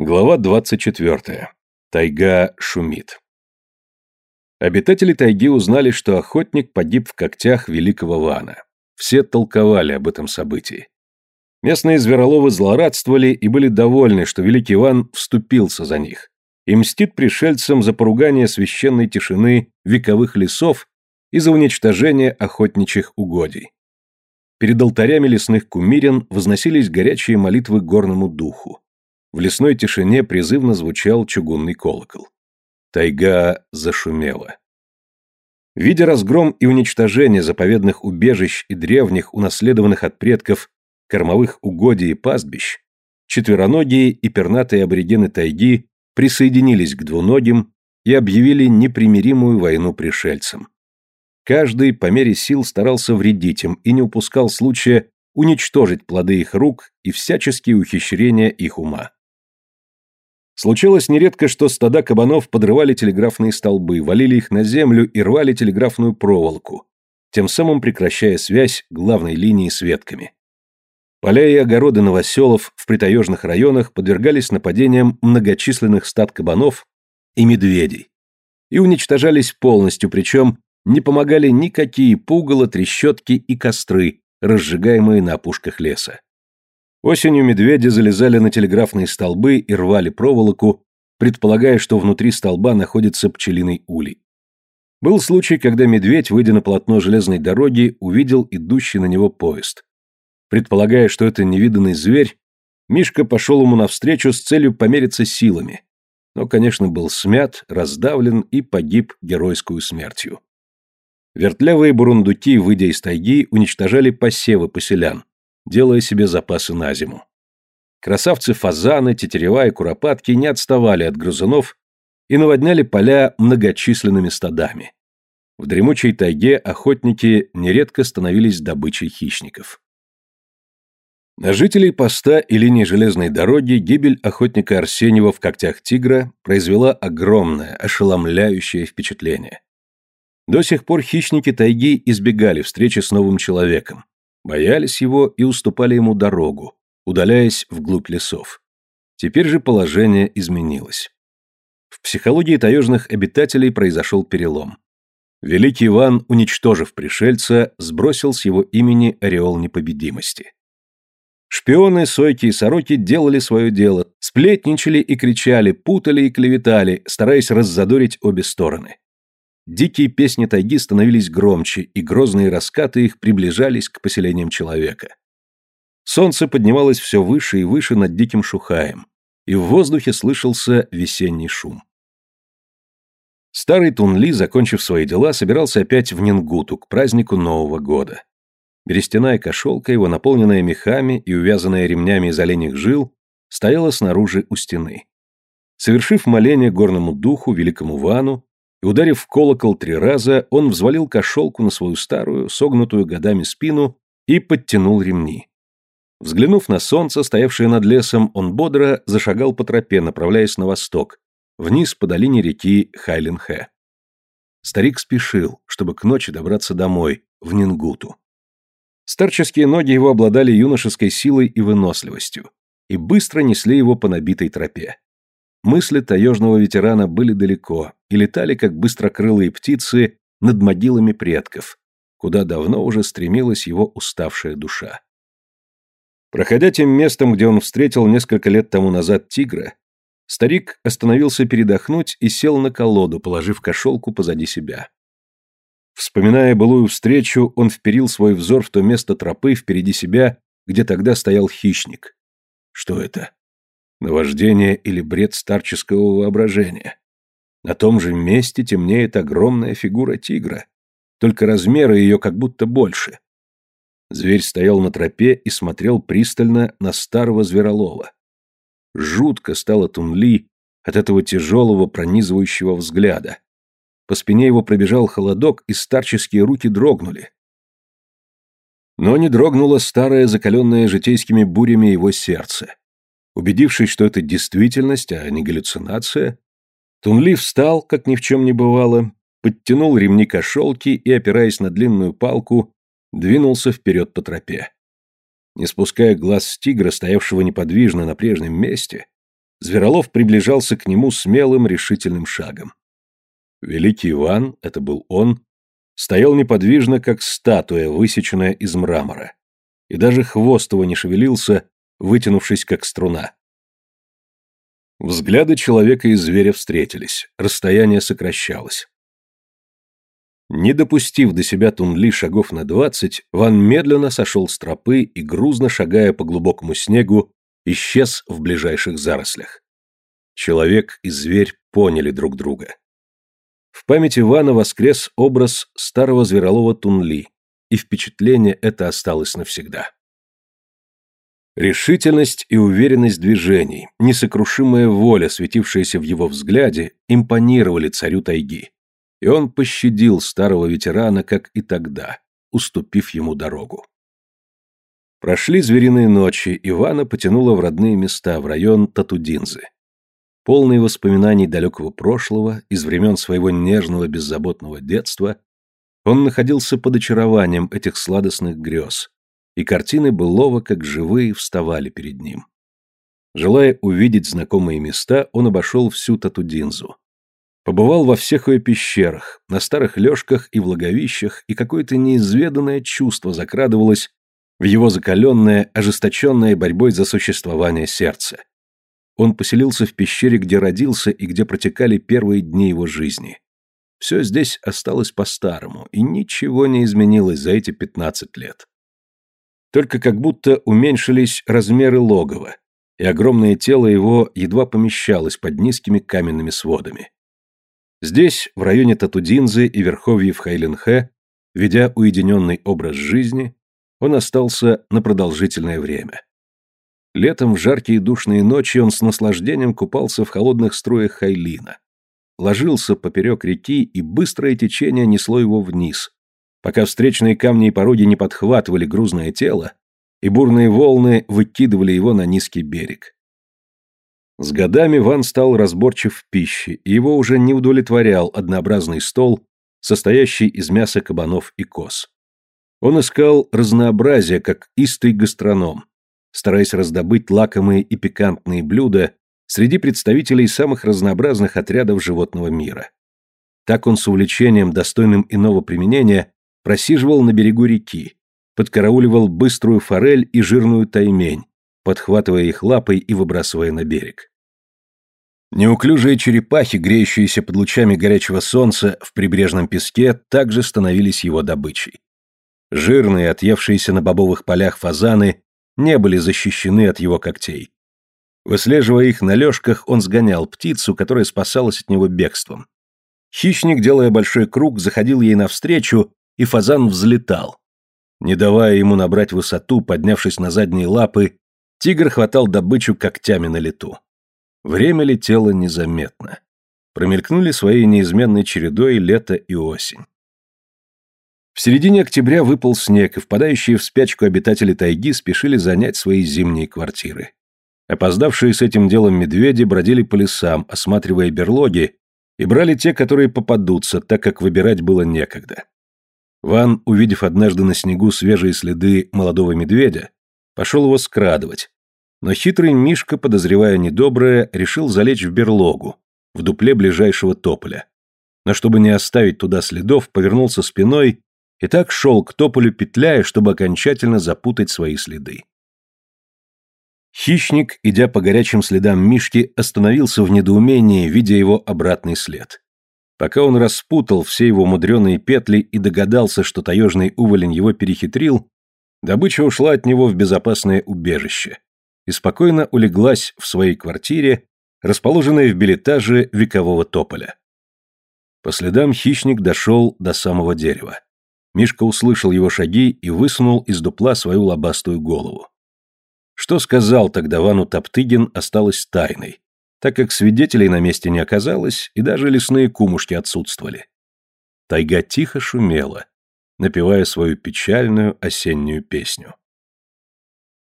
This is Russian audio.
Глава 24. Тайга шумит. Обитатели тайги узнали, что охотник погиб в когтях великого вана. Все толковали об этом событии. Местные звероловы злорадствовали и были довольны, что великий Иван вступился за них и мстит пришельцам за поругание священной тишины вековых лесов и за уничтожение охотничьих угодий. Перед алтарями лесных кумирен возносились горячие молитвы горному духу в лесной тишине призывно звучал чугунный колокол. Тайга зашумела. Видя разгром и уничтожение заповедных убежищ и древних, унаследованных от предков, кормовых угодий и пастбищ, четвероногие и пернатые аборигены тайги присоединились к двуногим и объявили непримиримую войну пришельцам. Каждый по мере сил старался вредить им и не упускал случая уничтожить плоды их рук и всяческие ухищрения их ума. Случалось нередко, что стада кабанов подрывали телеграфные столбы, валили их на землю и рвали телеграфную проволоку, тем самым прекращая связь главной линии с ветками. Поля и огороды новоселов в притаежных районах подвергались нападениям многочисленных стад кабанов и медведей и уничтожались полностью, причем не помогали никакие пугало, трещотки и костры, разжигаемые на опушках леса. Осенью медведи залезали на телеграфные столбы и рвали проволоку, предполагая, что внутри столба находится пчелиный улей. Был случай, когда медведь, выйдя на полотно железной дороги, увидел идущий на него поезд. Предполагая, что это невиданный зверь, Мишка пошел ему навстречу с целью помериться силами, но, конечно, был смят, раздавлен и погиб геройскую смертью. Вертлявые бурундуки, выйдя из тайги, уничтожали посевы поселян, делая себе запасы на зиму. Красавцы-фазаны, тетерева и куропатки не отставали от грызунов и наводняли поля многочисленными стадами. В дремучей тайге охотники нередко становились добычей хищников. На жителей поста и линии железной дороги гибель охотника Арсеньева в когтях тигра произвела огромное, ошеломляющее впечатление. До сих пор хищники тайги избегали встречи с новым человеком, боялись его и уступали ему дорогу, удаляясь вглубь лесов. Теперь же положение изменилось. В психологии таежных обитателей произошел перелом. Великий Иван, уничтожив пришельца, сбросил с его имени ореол непобедимости. Шпионы, сойки и сороки делали свое дело, сплетничали и кричали, путали и клеветали, стараясь раззадорить обе стороны. Дикие песни тайги становились громче, и грозные раскаты их приближались к поселениям человека. Солнце поднималось все выше и выше над диким шухаем, и в воздухе слышался весенний шум. Старый Тунли, закончив свои дела, собирался опять в Нингуту к празднику Нового года. Берестяная кошелка, его наполненная мехами и увязанная ремнями из оленьих жил, стояла снаружи у стены. Совершив моление горному духу, великому Вану, и, ударив колокол три раза, он взвалил кошелку на свою старую, согнутую годами спину и подтянул ремни. Взглянув на солнце, стоявшее над лесом, он бодро зашагал по тропе, направляясь на восток, вниз по долине реки Хайлинхэ. Старик спешил, чтобы к ночи добраться домой, в Нингуту. Старческие ноги его обладали юношеской силой и выносливостью, и быстро несли его по набитой тропе. Мысли таежного ветерана были далеко и летали, как быстрокрылые птицы, над могилами предков, куда давно уже стремилась его уставшая душа. Проходя тем местом, где он встретил несколько лет тому назад тигра, старик остановился передохнуть и сел на колоду, положив кошелку позади себя. Вспоминая былую встречу, он вперил свой взор в то место тропы впереди себя, где тогда стоял хищник. Что это? наваждение или бред старческого воображения. На том же месте темнеет огромная фигура тигра, только размеры ее как будто больше. Зверь стоял на тропе и смотрел пристально на старого зверолова. Жутко стало Тунли от этого тяжелого пронизывающего взгляда. По спине его пробежал холодок, и старческие руки дрогнули. Но не дрогнуло старое, закаленное житейскими бурями его сердце. Убедившись, что это действительность, а не галлюцинация, Тунли встал, как ни в чем не бывало, подтянул ремни кошелки и, опираясь на длинную палку, двинулся вперед по тропе. Не спуская глаз с тигра, стоявшего неподвижно на прежнем месте, Зверолов приближался к нему смелым решительным шагом. Великий Иван, это был он, стоял неподвижно, как статуя, высеченная из мрамора. И даже хвост его не шевелился, вытянувшись как струна. Взгляды человека и зверя встретились, расстояние сокращалось. Не допустив до себя Тунли шагов на двадцать, Ван медленно сошел с тропы и, грузно шагая по глубокому снегу, исчез в ближайших зарослях. Человек и зверь поняли друг друга. В памяти Вана воскрес образ старого зверолова Тунли, и впечатление это осталось навсегда. Решительность и уверенность движений, несокрушимая воля, светившаяся в его взгляде, импонировали царю тайги. И он пощадил старого ветерана, как и тогда, уступив ему дорогу. Прошли звериные ночи, Ивана потянуло в родные места, в район Татудинзы. Полные воспоминаний далекого прошлого, из времен своего нежного беззаботного детства, он находился под очарованием этих сладостных грез, и картины былого, как живые, вставали перед ним. Желая увидеть знакомые места, он обошел всю Татудинзу. Побывал во всех ее пещерах, на старых лёжках и влаговищах, и какое-то неизведанное чувство закрадывалось в его закаленное, ожесточенное борьбой за существование сердце. Он поселился в пещере, где родился и где протекали первые дни его жизни. Все здесь осталось по-старому, и ничего не изменилось за эти 15 лет только как будто уменьшились размеры логова, и огромное тело его едва помещалось под низкими каменными сводами. Здесь, в районе Татудинзы и верховьев Хайленхэ, ведя уединенный образ жизни, он остался на продолжительное время. Летом в жаркие душные ночи он с наслаждением купался в холодных струях Хайлина, ложился поперек реки, и быстрое течение несло его вниз, пока встречные камни и пороги не подхватывали грузное тело, и бурные волны выкидывали его на низкий берег. С годами Ван стал разборчив в пище, и его уже не удовлетворял однообразный стол, состоящий из мяса кабанов и коз. Он искал разнообразие, как истый гастроном, стараясь раздобыть лакомые и пикантные блюда среди представителей самых разнообразных отрядов животного мира. Так он с увлечением, достойным иного применения, просиживал на берегу реки, подкарауливал быструю форель и жирную таймень, подхватывая их лапой и выбрасывая на берег. Неуклюжие черепахи, греющиеся под лучами горячего солнца в прибрежном песке, также становились его добычей. Жирные, отъевшиеся на бобовых полях фазаны не были защищены от его когтей. Выслеживая их на лёжках, он сгонял птицу, которая спасалась от него бегством. Хищник, делая большой круг, заходил ей навстречу и фазан взлетал. Не давая ему набрать высоту, поднявшись на задние лапы, тигр хватал добычу когтями на лету. Время летело незаметно. Промелькнули своей неизменной чередой лето и осень. В середине октября выпал снег, и впадающие в спячку обитатели тайги спешили занять свои зимние квартиры. Опоздавшие с этим делом медведи бродили по лесам, осматривая берлоги, и брали те, которые попадутся, так как выбирать было некогда. Ван, увидев однажды на снегу свежие следы молодого медведя, пошел его скрадывать. Но хитрый Мишка, подозревая недоброе, решил залечь в берлогу, в дупле ближайшего тополя. Но чтобы не оставить туда следов, повернулся спиной и так шел к тополю, петляя, чтобы окончательно запутать свои следы. Хищник, идя по горячим следам Мишки, остановился в недоумении, видя его обратный след. Пока он распутал все его мудреные петли и догадался, что таежный уволень его перехитрил, добыча ушла от него в безопасное убежище и спокойно улеглась в своей квартире, расположенной в билетаже векового тополя. По следам хищник дошел до самого дерева. Мишка услышал его шаги и высунул из дупла свою лобастую голову. Что сказал тогда Вану Топтыгин, осталось тайной, так как свидетелей на месте не оказалось, и даже лесные кумушки отсутствовали. Тайга тихо шумела, напевая свою печальную осеннюю песню.